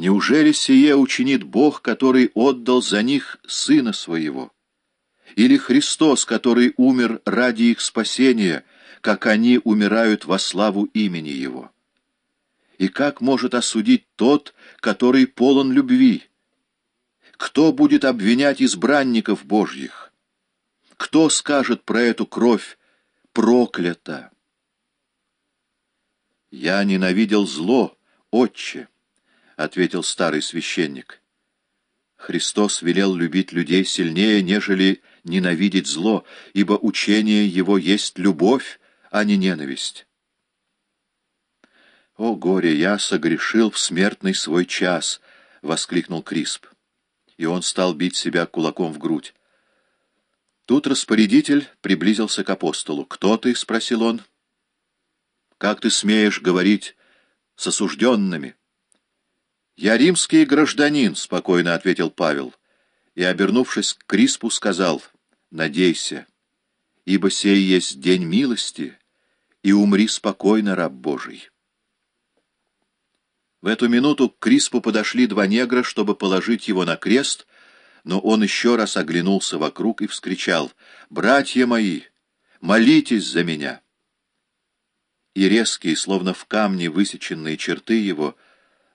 Неужели сие учинит Бог, который отдал за них Сына Своего? Или Христос, который умер ради их спасения, как они умирают во славу имени Его? И как может осудить тот, который полон любви? Кто будет обвинять избранников Божьих? Кто скажет про эту кровь проклята? «Я ненавидел зло, отче», — ответил старый священник. Христос велел любить людей сильнее, нежели ненавидеть зло, ибо учение его есть любовь, а не ненависть. «О, горе, я согрешил в смертный свой час!» — воскликнул Крисп. И он стал бить себя кулаком в грудь. Тут распорядитель приблизился к апостолу. «Кто ты?» — спросил он. «Как ты смеешь говорить с осужденными?» «Я римский гражданин», — спокойно ответил Павел, и, обернувшись к Криспу, сказал, «Надейся, ибо сей есть день милости, и умри спокойно, раб Божий». В эту минуту к Криспу подошли два негра, чтобы положить его на крест, но он еще раз оглянулся вокруг и вскричал «Братья мои, молитесь за меня!» И резкие, словно в камне высеченные черты его,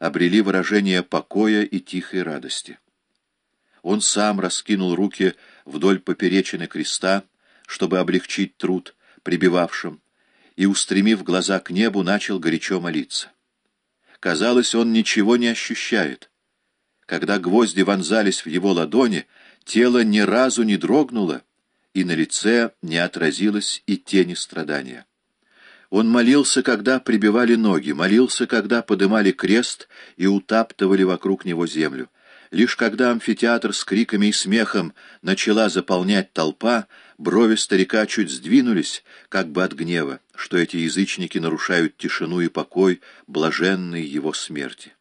обрели выражение покоя и тихой радости. Он сам раскинул руки вдоль поперечины креста, чтобы облегчить труд прибивавшим, и, устремив глаза к небу, начал горячо молиться. Казалось, он ничего не ощущает. Когда гвозди вонзались в его ладони, тело ни разу не дрогнуло, и на лице не отразилось и тени страдания. Он молился, когда прибивали ноги, молился, когда подымали крест и утаптывали вокруг него землю. Лишь когда амфитеатр с криками и смехом начала заполнять толпа, брови старика чуть сдвинулись, как бы от гнева, что эти язычники нарушают тишину и покой, блаженной его смерти.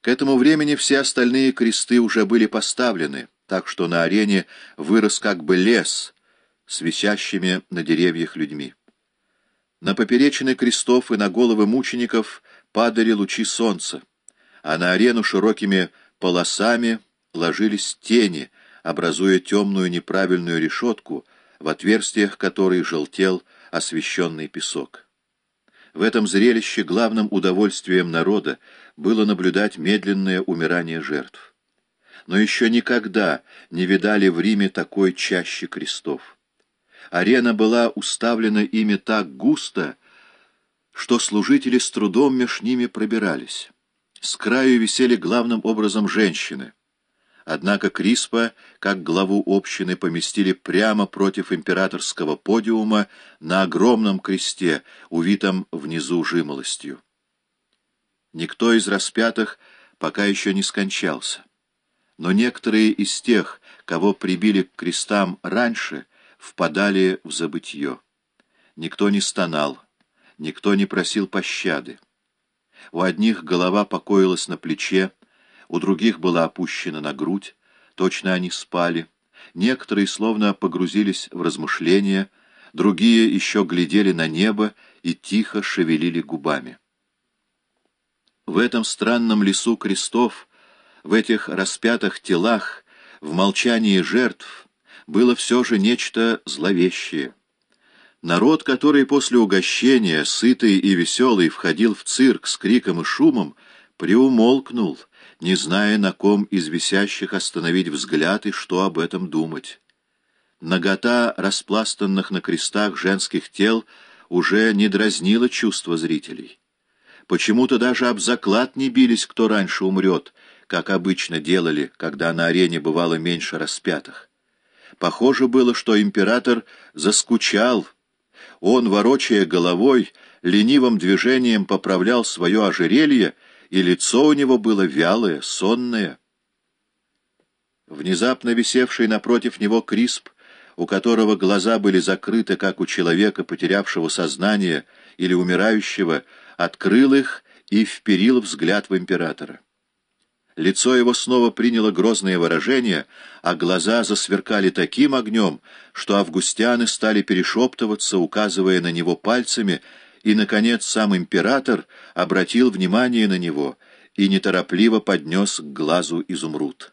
К этому времени все остальные кресты уже были поставлены, так что на арене вырос как бы лес с висящими на деревьях людьми. На поперечины крестов и на головы мучеников падали лучи солнца а на арену широкими полосами ложились тени, образуя темную неправильную решетку, в отверстиях которой желтел освещенный песок. В этом зрелище главным удовольствием народа было наблюдать медленное умирание жертв. Но еще никогда не видали в Риме такой чащи крестов. Арена была уставлена ими так густо, что служители с трудом меж ними пробирались. С краю висели главным образом женщины. Однако Криспа, как главу общины, поместили прямо против императорского подиума на огромном кресте, увитом внизу жимолостью. Никто из распятых пока еще не скончался. Но некоторые из тех, кого прибили к крестам раньше, впадали в забытье. Никто не стонал, никто не просил пощады. У одних голова покоилась на плече, у других была опущена на грудь, точно они спали. Некоторые словно погрузились в размышления, другие еще глядели на небо и тихо шевелили губами. В этом странном лесу крестов, в этих распятых телах, в молчании жертв было все же нечто зловещее. Народ, который после угощения, сытый и веселый, входил в цирк с криком и шумом, приумолкнул, не зная, на ком из висящих остановить взгляд и что об этом думать. Нагота распластанных на крестах женских тел уже не дразнила чувства зрителей. Почему-то даже об заклад не бились, кто раньше умрет, как обычно делали, когда на арене бывало меньше распятых. Похоже было, что император заскучал, он, ворочая головой, ленивым движением поправлял свое ожерелье, и лицо у него было вялое, сонное. Внезапно висевший напротив него Крисп, у которого глаза были закрыты, как у человека, потерявшего сознание или умирающего, открыл их и вперил взгляд в императора. Лицо его снова приняло грозное выражение, а глаза засверкали таким огнем, что августяны стали перешептываться, указывая на него пальцами, и, наконец, сам император обратил внимание на него и неторопливо поднес к глазу изумруд.